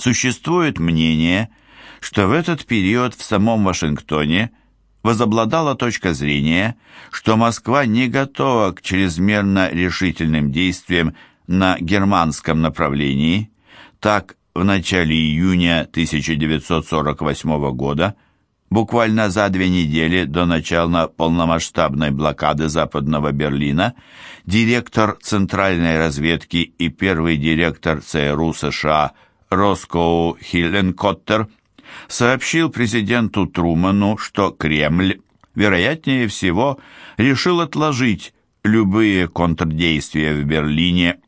Существует мнение, что в этот период в самом Вашингтоне возобладала точка зрения, что Москва не готова к чрезмерно решительным действиям на германском направлении. Так, в начале июня 1948 года, буквально за две недели до начала полномасштабной блокады Западного Берлина, директор Центральной разведки и первый директор ЦРУ США Роскоу Хилленкоттер сообщил президенту Труману, что Кремль, вероятнее всего, решил отложить любые контрдействия в Берлине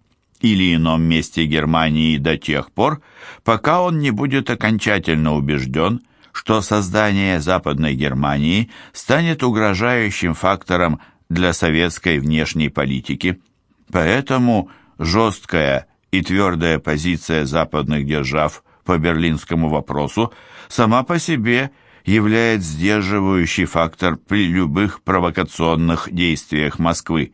или ином месте Германии до тех пор, пока он не будет окончательно убежден, что создание Западной Германии станет угрожающим фактором для советской внешней политики. Поэтому жесткая и твердая позиция западных держав по берлинскому вопросу сама по себе является сдерживающий фактор при любых провокационных действиях Москвы.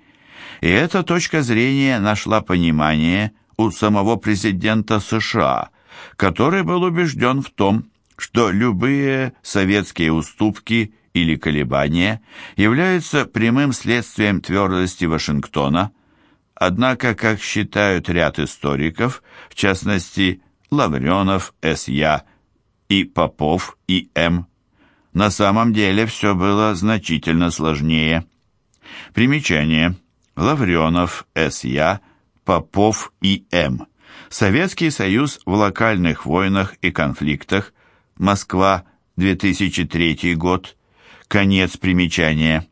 И эта точка зрения нашла понимание у самого президента США, который был убежден в том, что любые советские уступки или колебания являются прямым следствием твердости Вашингтона. Однако, как считают ряд историков, в частности Лавренов, С.Я. и Попов, и М., на самом деле все было значительно сложнее. Примечание – Лавренов, С.Я., Попов и М. Советский Союз в локальных войнах и конфликтах. Москва, 2003 год. Конец примечания.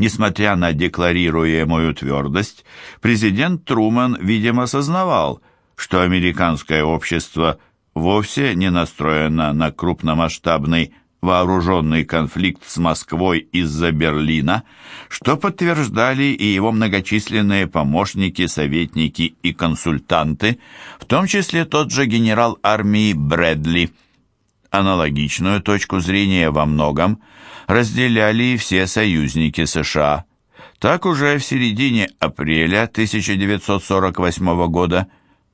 Несмотря на декларируемую твердость, президент Труман, видимо, осознавал, что американское общество вовсе не настроено на крупномасштабный вооруженный конфликт с Москвой из-за Берлина, что подтверждали и его многочисленные помощники, советники и консультанты, в том числе тот же генерал армии Брэдли. Аналогичную точку зрения во многом разделяли и все союзники США. Так уже в середине апреля 1948 года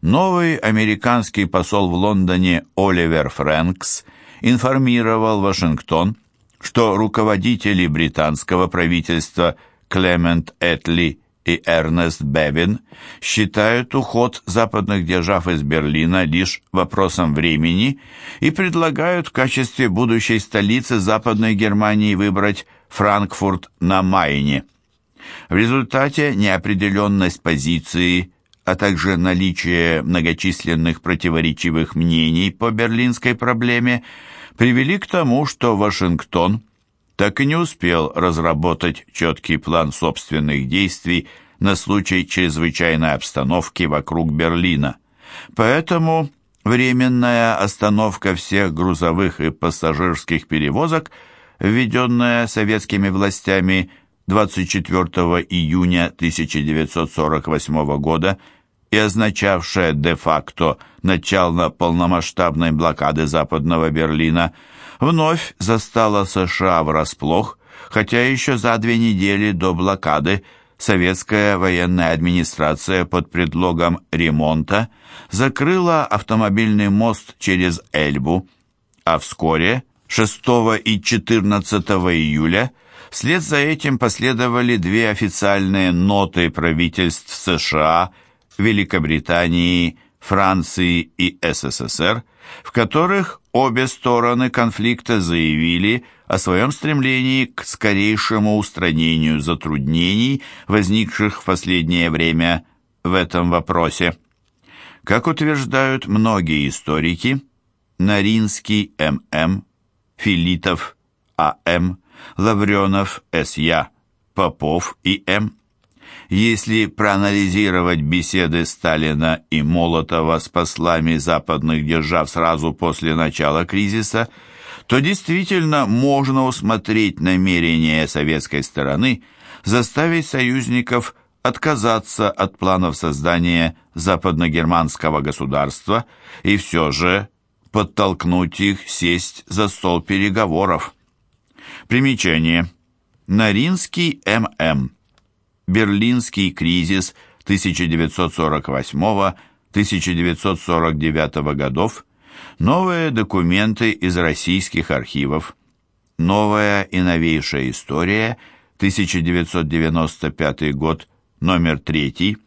новый американский посол в Лондоне Оливер Фрэнкс – информировал Вашингтон, что руководители британского правительства Клемент Этли и Эрнест Бевин считают уход западных держав из Берлина лишь вопросом времени и предлагают в качестве будущей столицы Западной Германии выбрать Франкфурт на Майне. В результате неопределенность позиции, а также наличие многочисленных противоречивых мнений по берлинской проблеме привели к тому, что Вашингтон так и не успел разработать четкий план собственных действий на случай чрезвычайной обстановки вокруг Берлина. Поэтому временная остановка всех грузовых и пассажирских перевозок, введенная советскими властями 24 июня 1948 года, и означавшая де-факто начало полномасштабной блокады Западного Берлина, вновь застала США врасплох, хотя еще за две недели до блокады советская военная администрация под предлогом ремонта закрыла автомобильный мост через Эльбу, а вскоре, 6 и 14 июля, вслед за этим последовали две официальные ноты правительств США Великобритании, Франции и СССР, в которых обе стороны конфликта заявили о своем стремлении к скорейшему устранению затруднений, возникших в последнее время в этом вопросе. Как утверждают многие историки, Наринский М.М., Филитов А.М., Лавренов С.Я., Попов и М. Если проанализировать беседы Сталина и Молотова с послами западных держав сразу после начала кризиса, то действительно можно усмотреть намерение советской стороны заставить союзников отказаться от планов создания западногерманского государства и все же подтолкнуть их сесть за стол переговоров. Примечание. Наринский М.М. Берлинский кризис 1948 1949 годов, новые документы из российских архивов, новая и новейшая история, 1995 год, номер 3,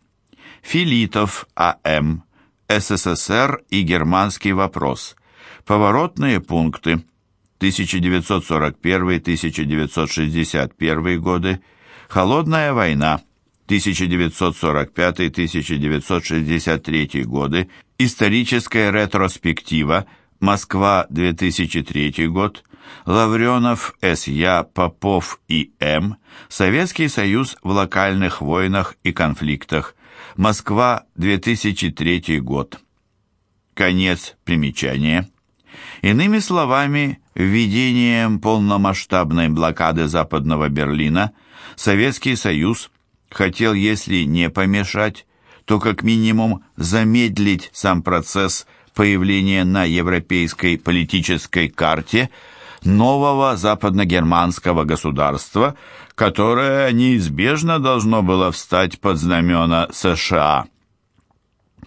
Филитов А.М., СССР и германский вопрос, поворотные пункты, 1941-1961 годы, Холодная война, 1945-1963 годы, историческая ретроспектива, Москва, 2003 год, Лавренов, С.Я., Попов и М., Советский Союз в локальных войнах и конфликтах, Москва, 2003 год. Конец примечания. Иными словами, введением полномасштабной блокады Западного Берлина Советский Союз хотел, если не помешать, то как минимум замедлить сам процесс появления на европейской политической карте нового западногерманского государства, которое неизбежно должно было встать под знамена США.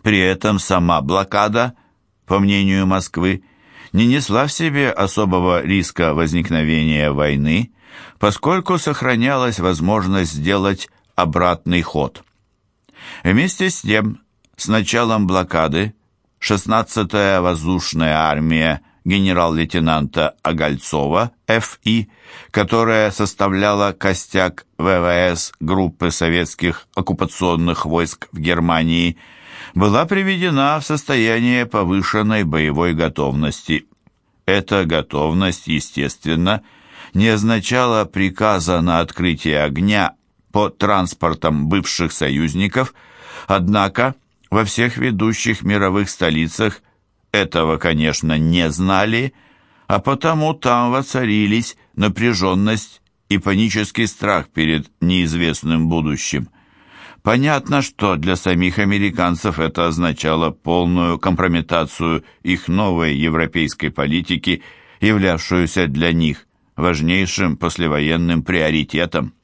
При этом сама блокада, по мнению Москвы, не несла в себе особого риска возникновения войны, поскольку сохранялась возможность сделать обратный ход. Вместе с тем, с началом блокады 16-я воздушная армия генерал-лейтенанта Огольцова, Ф.И., которая составляла костяк ВВС группы советских оккупационных войск в Германии, была приведена в состояние повышенной боевой готовности. Эта готовность, естественно, не означала приказа на открытие огня по транспортам бывших союзников, однако во всех ведущих мировых столицах этого, конечно, не знали, а потому там воцарились напряженность и панический страх перед неизвестным будущим. Понятно, что для самих американцев это означало полную компрометацию их новой европейской политики, являвшуюся для них важнейшим послевоенным приоритетом.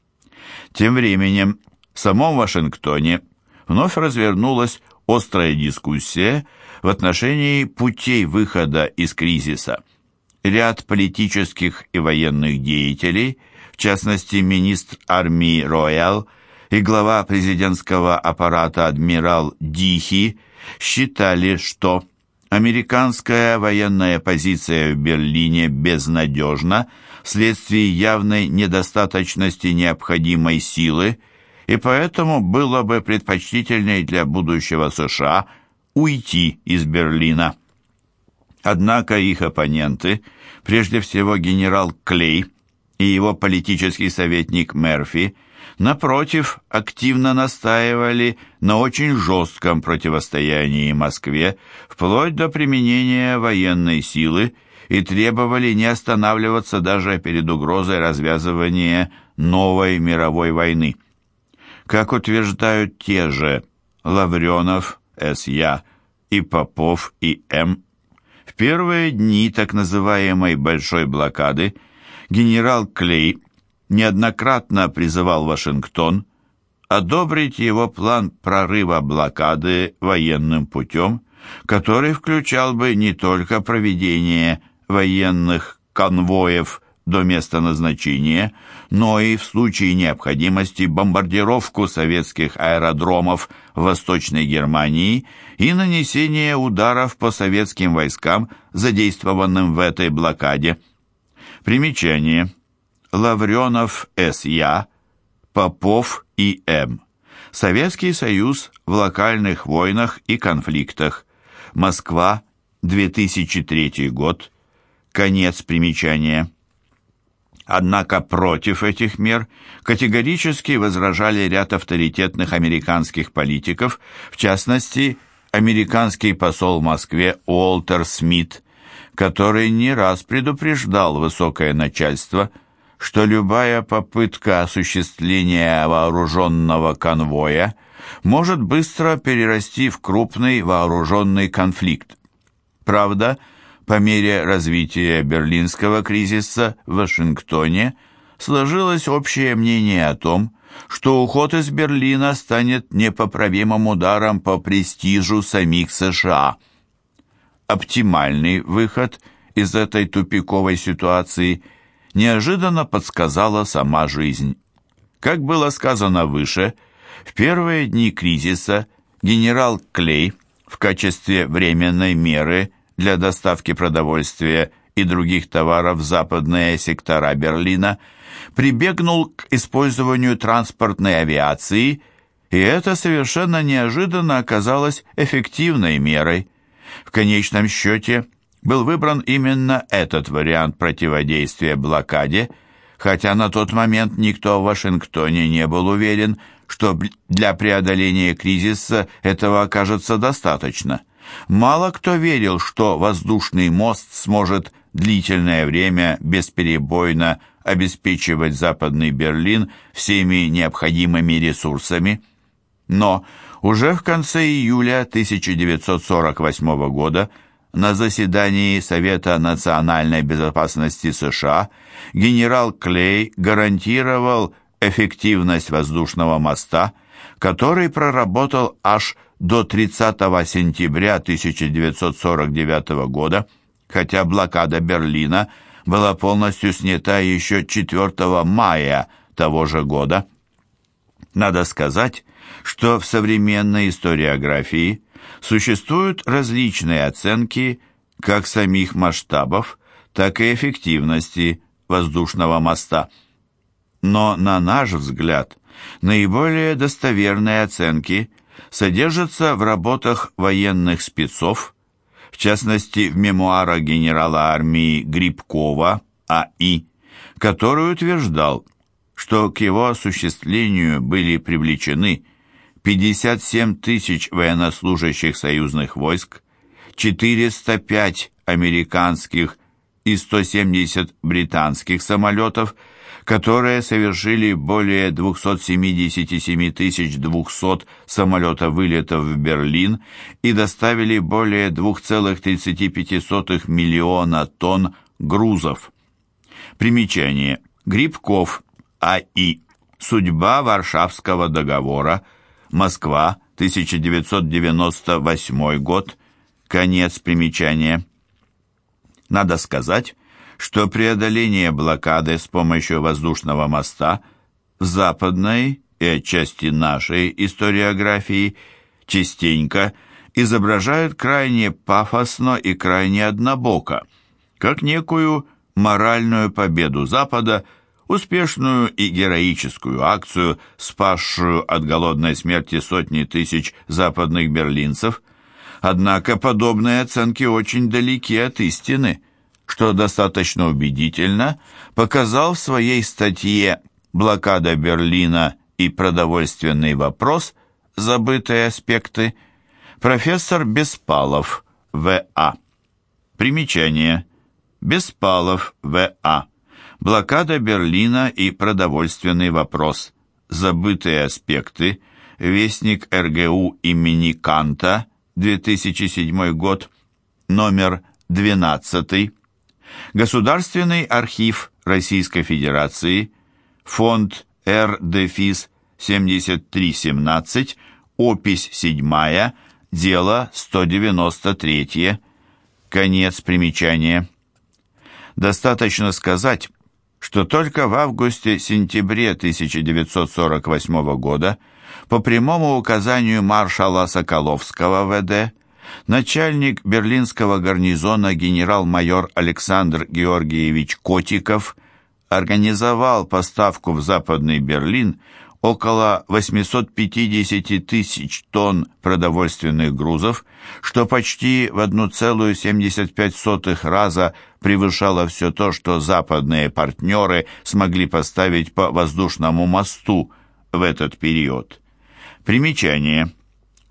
Тем временем в самом Вашингтоне вновь развернулась острая дискуссия в отношении путей выхода из кризиса. Ряд политических и военных деятелей, в частности министр армии Роял и глава президентского аппарата адмирал Дихи, считали, что американская военная позиция в Берлине безнадежна вследствие явной недостаточности необходимой силы, и поэтому было бы предпочтительнее для будущего США уйти из Берлина. Однако их оппоненты, прежде всего генерал Клей и его политический советник Мерфи, напротив, активно настаивали на очень жестком противостоянии Москве, вплоть до применения военной силы, и требовали не останавливаться даже перед угрозой развязывания новой мировой войны. Как утверждают те же Лавренов, С.Я. и Попов и М., в первые дни так называемой «большой блокады» генерал Клей неоднократно призывал Вашингтон одобрить его план прорыва блокады военным путем, который включал бы не только проведение военных конвоев до места назначения, но и в случае необходимости бомбардировку советских аэродромов в Восточной Германии и нанесение ударов по советским войскам, задействованным в этой блокаде. Примечание. Лавренов С.Я., Попов И.М. Советский Союз в локальных войнах и конфликтах. Москва, 2003 год. Конец примечания. Однако против этих мер категорически возражали ряд авторитетных американских политиков, в частности, американский посол в Москве Уолтер Смит, который не раз предупреждал высокое начальство, что любая попытка осуществления вооруженного конвоя может быстро перерасти в крупный вооруженный конфликт. Правда, по мере развития берлинского кризиса в Вашингтоне сложилось общее мнение о том, что уход из Берлина станет непоправимым ударом по престижу самих США. Оптимальный выход из этой тупиковой ситуации неожиданно подсказала сама жизнь. Как было сказано выше, в первые дни кризиса генерал Клей в качестве временной меры для доставки продовольствия и других товаров в западные сектора Берлина прибегнул к использованию транспортной авиации, и это совершенно неожиданно оказалось эффективной мерой. В конечном счете был выбран именно этот вариант противодействия блокаде, хотя на тот момент никто в Вашингтоне не был уверен, что для преодоления кризиса этого окажется достаточно. Мало кто верил, что воздушный мост сможет длительное время бесперебойно обеспечивать Западный Берлин всеми необходимыми ресурсами. Но уже в конце июля 1948 года на заседании Совета национальной безопасности США генерал Клей гарантировал эффективность воздушного моста, который проработал аж до 30 сентября 1949 года, хотя блокада Берлина была полностью снята еще 4 мая того же года. Надо сказать, что в современной историографии существуют различные оценки как самих масштабов, так и эффективности воздушного моста. Но, на наш взгляд, наиболее достоверные оценки содержатся в работах военных спецов, в частности в мемуарах генерала армии Грибкова А.И., который утверждал, что к его осуществлению были привлечены 57 тысяч военнослужащих союзных войск, 405 американских и 170 британских самолетов, которые совершили более 277 200 самолета-вылетов в Берлин и доставили более 2,35 миллиона тонн грузов. Примечание. Грибков, А.И. Судьба Варшавского договора. Москва, 1998 год. Конец примечания. Надо сказать, что преодоление блокады с помощью воздушного моста в западной и отчасти нашей историографии частенько изображают крайне пафосно и крайне однобоко, как некую моральную победу Запада, успешную и героическую акцию, спасшую от голодной смерти сотни тысяч западных берлинцев. Однако подобные оценки очень далеки от истины – что достаточно убедительно показал в своей статье «Блокада Берлина и продовольственный вопрос. Забытые аспекты» профессор Беспалов В.А. Примечание. Беспалов В.А. Блокада Берлина и продовольственный вопрос. Забытые аспекты. Вестник РГУ имени Канта, 2007 год, номер 12. Государственный архив Российской Федерации, фонд РДФИС 7317, опись 7, дело 193, конец примечания. Достаточно сказать, что только в августе-сентябре 1948 года по прямому указанию маршала Соколовского ВД начальник берлинского гарнизона генерал-майор Александр Георгиевич Котиков организовал поставку в Западный Берлин около 850 тысяч тонн продовольственных грузов, что почти в 1,75 раза превышало все то, что западные партнеры смогли поставить по воздушному мосту в этот период. Примечание.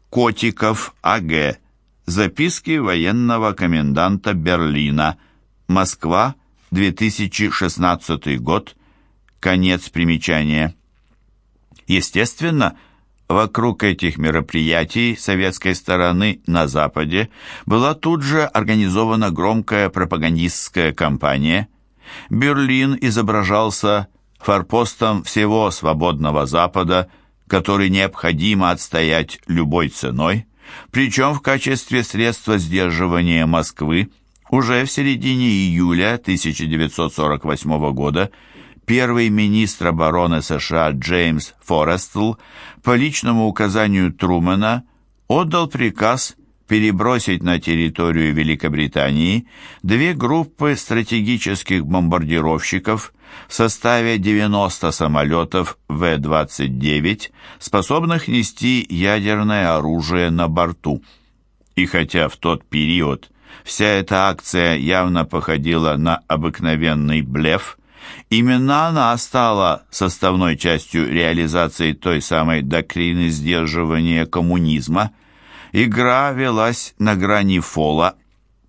Котиков А.Г. Записки военного коменданта Берлина. Москва, 2016 год. Конец примечания. Естественно, вокруг этих мероприятий советской стороны на Западе была тут же организована громкая пропагандистская кампания. Берлин изображался форпостом всего свободного Запада, который необходимо отстоять любой ценой, причем в качестве средства сдерживания Москвы уже в середине июля 1948 года первый министр обороны США Джеймс Форестл по личному указанию Трумэна отдал приказ перебросить на территорию Великобритании две группы стратегических бомбардировщиков в составе 90 самолетов В-29, способных нести ядерное оружие на борту. И хотя в тот период вся эта акция явно походила на обыкновенный блеф, именно она стала составной частью реализации той самой доктрины сдерживания коммунизма – Игра велась на грани фола.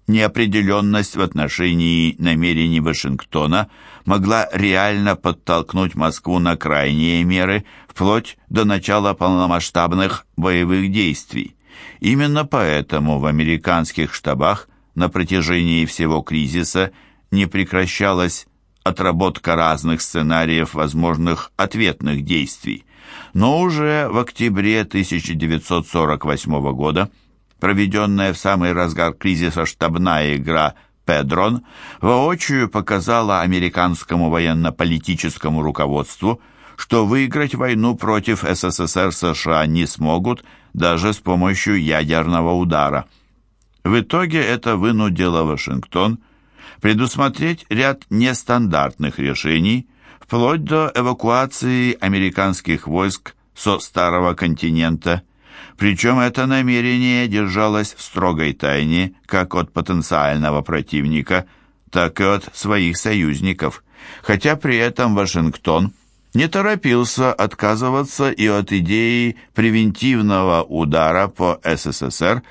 Неопределенность в отношении намерений Вашингтона могла реально подтолкнуть Москву на крайние меры, вплоть до начала полномасштабных боевых действий. Именно поэтому в американских штабах на протяжении всего кризиса не прекращалась отработка разных сценариев возможных ответных действий но уже в октябре 1948 года проведенная в самый разгар кризиса штабная игра «Педрон» воочию показала американскому военно-политическому руководству, что выиграть войну против СССР США не смогут даже с помощью ядерного удара. В итоге это вынудило Вашингтон предусмотреть ряд нестандартных решений – вплоть до эвакуации американских войск со Старого континента. Причем это намерение держалось в строгой тайне как от потенциального противника, так и от своих союзников, хотя при этом Вашингтон не торопился отказываться и от идеи превентивного удара по СССР,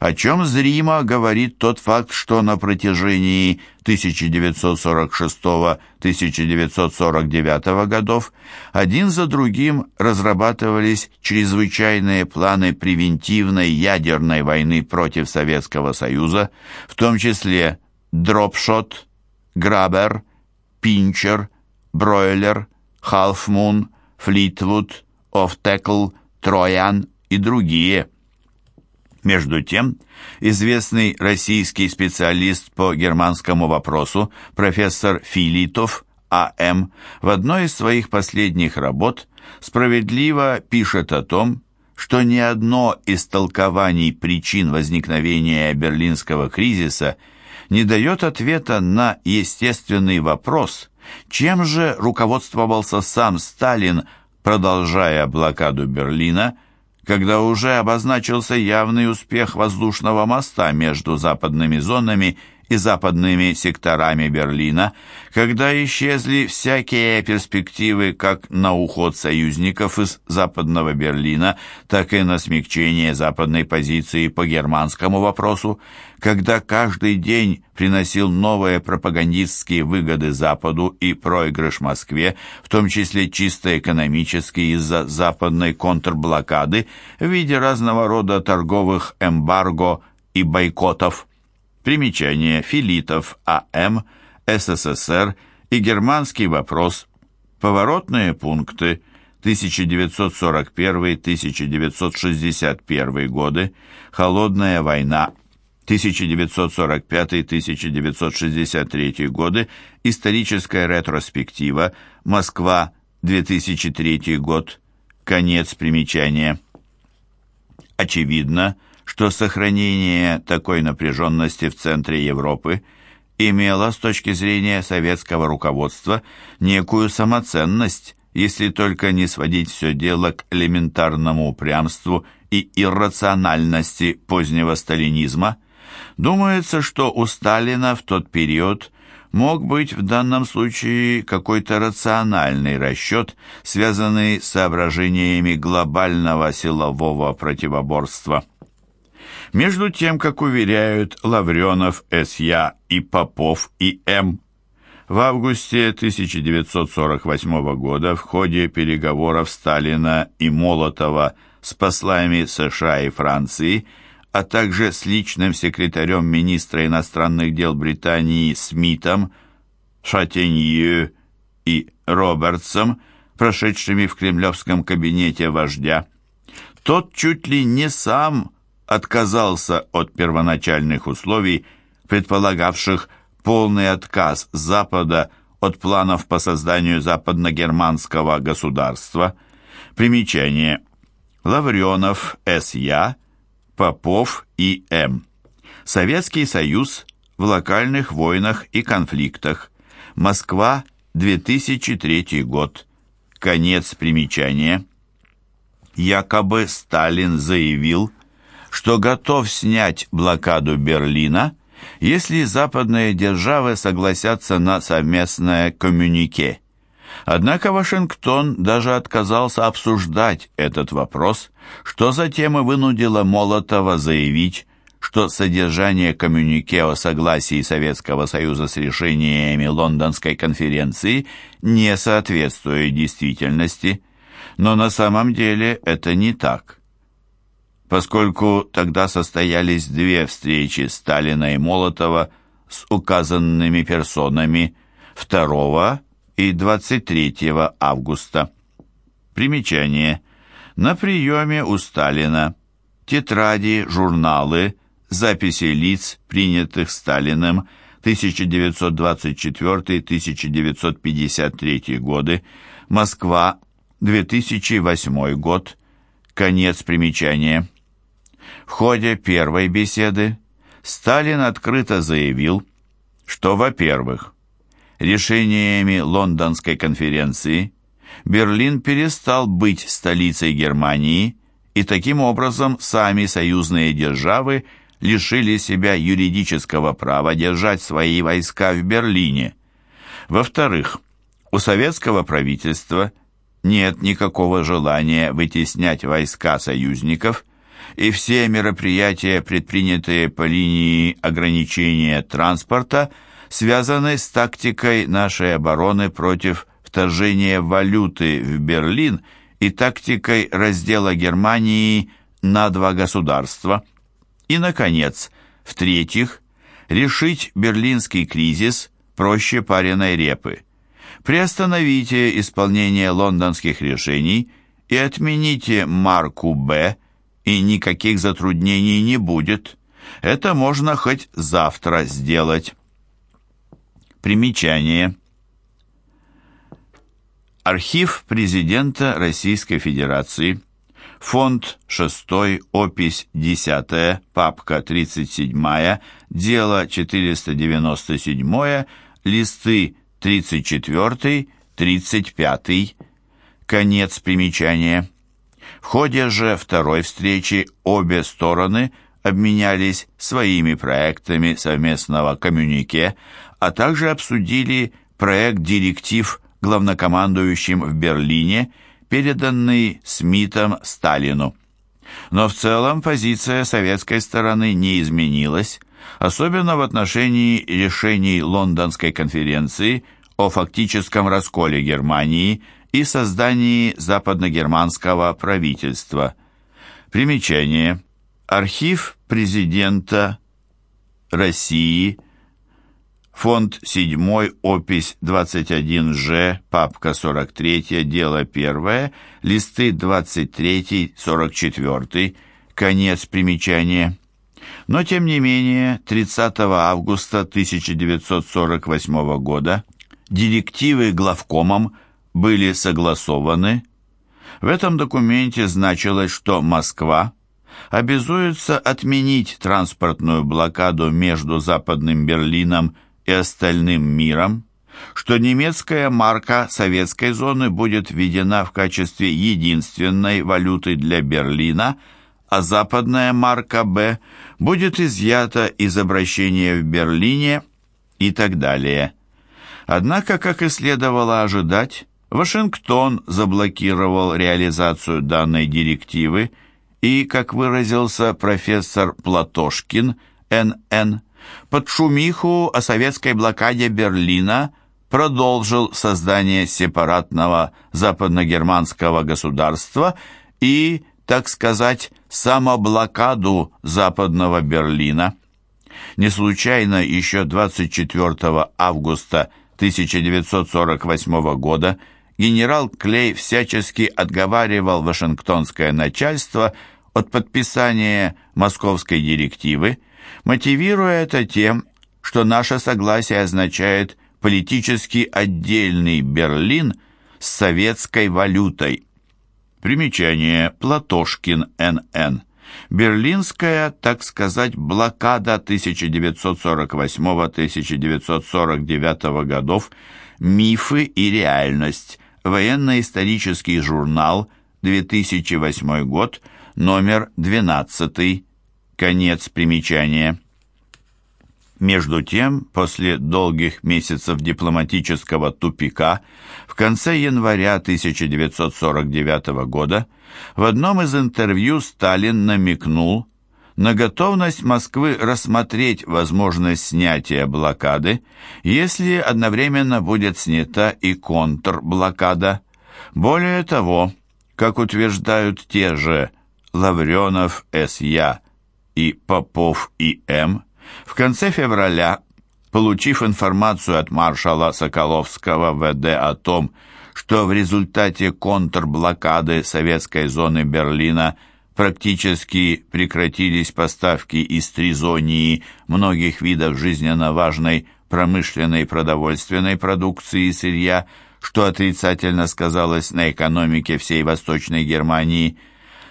о чем зримо говорит тот факт, что на протяжении 1946-1949 годов один за другим разрабатывались чрезвычайные планы превентивной ядерной войны против Советского Союза, в том числе Дропшот, Грабер, Пинчер, Бройлер, Халфмун, Флитвуд, Офтекл, Троян и другие – между тем, известный российский специалист по германскому вопросу профессор Филитов А.М. в одной из своих последних работ справедливо пишет о том, что ни одно из толкований причин возникновения берлинского кризиса не дает ответа на естественный вопрос, чем же руководствовался сам Сталин, продолжая блокаду Берлина когда уже обозначился явный успех воздушного моста между западными зонами и западными секторами Берлина, когда исчезли всякие перспективы как на уход союзников из западного Берлина, так и на смягчение западной позиции по германскому вопросу, когда каждый день приносил новые пропагандистские выгоды Западу и проигрыш Москве, в том числе чисто экономический из-за западной контрблокады в виде разного рода торговых эмбарго и бойкотов. Примечание. Филитов. А.М. СССР и германский вопрос. Поворотные пункты. 1941-1961 годы. Холодная война. 1945-1963 годы, историческая ретроспектива, Москва, 2003 год, конец примечания. Очевидно, что сохранение такой напряженности в центре Европы имело с точки зрения советского руководства некую самоценность, если только не сводить все дело к элементарному упрямству и иррациональности позднего сталинизма – Думается, что у Сталина в тот период мог быть в данном случае какой-то рациональный расчет, связанный с соображениями глобального силового противоборства. Между тем, как уверяют Лавренов, С.Я. и Попов и М., в августе 1948 года в ходе переговоров Сталина и Молотова с послами США и Франции – а также с личным секретарем министра иностранных дел Британии Смитом, Шатенье и Робертсом, прошедшими в кремлевском кабинете вождя, тот чуть ли не сам отказался от первоначальных условий, предполагавших полный отказ Запада от планов по созданию западногерманского государства. Примечание. Лавренов С.Я., Попов И.М. Советский Союз в локальных войнах и конфликтах. Москва, 2003 год. Конец примечания. Якобы Сталин заявил, готов снять блокаду Берлина, если западные державы согласятся на совместное коммюнике. Однако Вашингтон даже отказался обсуждать этот вопрос, что затем и вынудило Молотова заявить, что содержание коммюнике о согласии Советского Союза с решениями Лондонской конференции не соответствует действительности, но на самом деле это не так поскольку тогда состоялись две встречи Сталина и Молотова с указанными персонами 2 и 23 августа. Примечание. На приеме у Сталина тетради, журналы, записи лиц, принятых Сталиным 1924-1953 годы, Москва, 2008 год, конец примечания. В ходе первой беседы Сталин открыто заявил, что, во-первых, решениями Лондонской конференции Берлин перестал быть столицей Германии, и таким образом сами союзные державы лишили себя юридического права держать свои войска в Берлине. Во-вторых, у советского правительства нет никакого желания вытеснять войска союзников – и все мероприятия, предпринятые по линии ограничения транспорта, связаны с тактикой нашей обороны против вторжения валюты в Берлин и тактикой раздела Германии на два государства. И, наконец, в-третьих, решить берлинский кризис проще пареной репы. Приостановите исполнение лондонских решений и отмените марку «Б» и никаких затруднений не будет. Это можно хоть завтра сделать. Примечание. Архив президента Российской Федерации. Фонд 6, опись 10, папка 37, дело 497, листы 34, 35, конец примечания. В ходе же второй встречи обе стороны обменялись своими проектами совместного коммюнике, а также обсудили проект директив главнокомандующим в Берлине, переданный Смитом Сталину. Но в целом позиция советской стороны не изменилась, особенно в отношении решений Лондонской конференции о фактическом расколе Германии и создании западногерманского правительства. Примечание. Архив президента России, фонд 7, опись 21Ж, папка 43, дело 1, листы 23-44, конец примечания. Но, тем не менее, 30 августа 1948 года директивы главкомом были согласованы, в этом документе значилось, что Москва обязуется отменить транспортную блокаду между Западным Берлином и остальным миром, что немецкая марка советской зоны будет введена в качестве единственной валюты для Берлина, а западная марка «Б» будет изъята из обращения в Берлине и так далее. Однако, как и следовало ожидать, Вашингтон заблокировал реализацию данной директивы и, как выразился профессор Платошкин, Н.Н., под шумиху о советской блокаде Берлина продолжил создание сепаратного западногерманского государства и, так сказать, самоблокаду западного Берлина. Не случайно еще 24 августа 1948 года генерал Клей всячески отговаривал Вашингтонское начальство от подписания московской директивы, мотивируя это тем, что наше согласие означает политически отдельный Берлин с советской валютой. Примечание Платошкин Н.Н. Берлинская, так сказать, блокада 1948-1949 годов, мифы и реальность. Военно-исторический журнал, 2008 год, номер 12. Конец примечания. Между тем, после долгих месяцев дипломатического тупика, в конце января 1949 года в одном из интервью Сталин намекнул на готовность Москвы рассмотреть возможность снятия блокады, если одновременно будет снята и контрблокада. Более того, как утверждают те же Лавренов С.Я. и Попов И.М., в конце февраля, получив информацию от маршала Соколовского ВД о том, что в результате контрблокады советской зоны Берлина практически прекратились поставки из Тризонии многих видов жизненно важной промышленной и продовольственной продукции и сырья, что отрицательно сказалось на экономике всей Восточной Германии –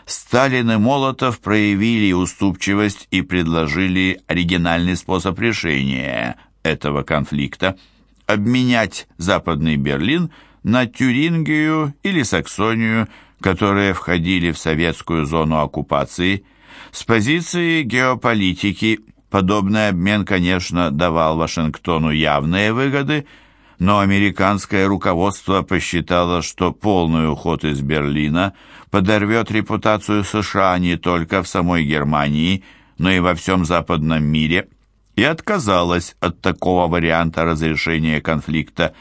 Сталин и Молотов проявили уступчивость и предложили оригинальный способ решения этого конфликта – обменять Западный Берлин на Тюрингию или Саксонию, которые входили в советскую зону оккупации. С позиции геополитики подобный обмен, конечно, давал Вашингтону явные выгоды – но американское руководство посчитало, что полный уход из Берлина подорвет репутацию США не только в самой Германии, но и во всем западном мире, и отказалось от такого варианта разрешения конфликта,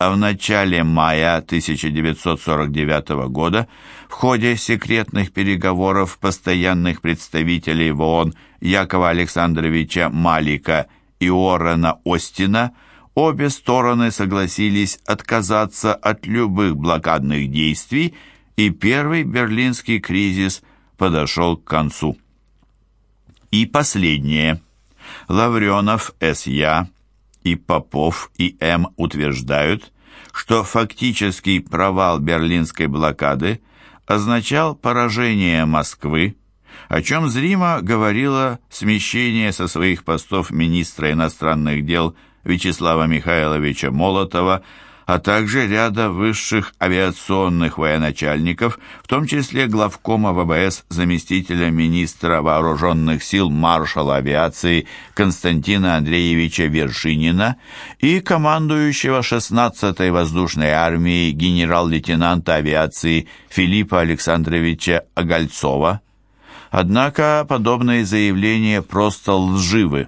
а в начале мая 1949 года в ходе секретных переговоров постоянных представителей в ООН Якова Александровича Малика и Уоррена Остина – обе стороны согласились отказаться от любых блокадных действий, и первый берлинский кризис подошел к концу. И последнее. Лавренов С.Я. и Попов и М. утверждают, что фактический провал берлинской блокады означал поражение Москвы, о чем зримо говорило смещение со своих постов министра иностранных дел Вячеслава Михайловича Молотова, а также ряда высших авиационных военачальников, в том числе главкома ВВС заместителя министра вооруженных сил маршала авиации Константина Андреевича Вершинина и командующего 16-й воздушной армией генерал-лейтенанта авиации Филиппа Александровича Огольцова. Однако подобные заявления просто лживы.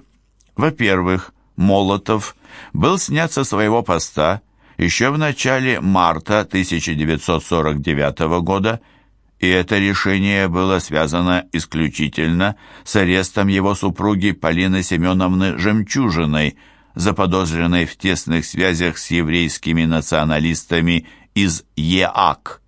Во-первых, Молотов был снят со своего поста еще в начале марта 1949 года, и это решение было связано исключительно с арестом его супруги Полины Семеновны Жемчужиной, заподозренной в тесных связях с еврейскими националистами из ЕАК.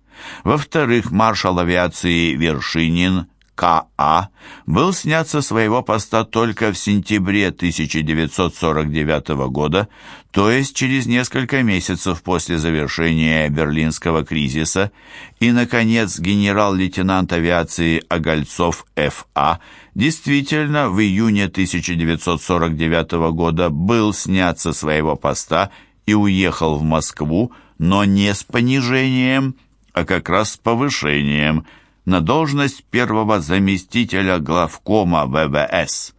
Во-вторых, маршал авиации Вершинин к.А. был снят со своего поста только в сентябре 1949 года, то есть через несколько месяцев после завершения Берлинского кризиса, и, наконец, генерал-лейтенант авиации Огольцов Ф.А. действительно в июне 1949 года был снят со своего поста и уехал в Москву, но не с понижением, а как раз с повышением – на должность первого заместителя главкома ВВС.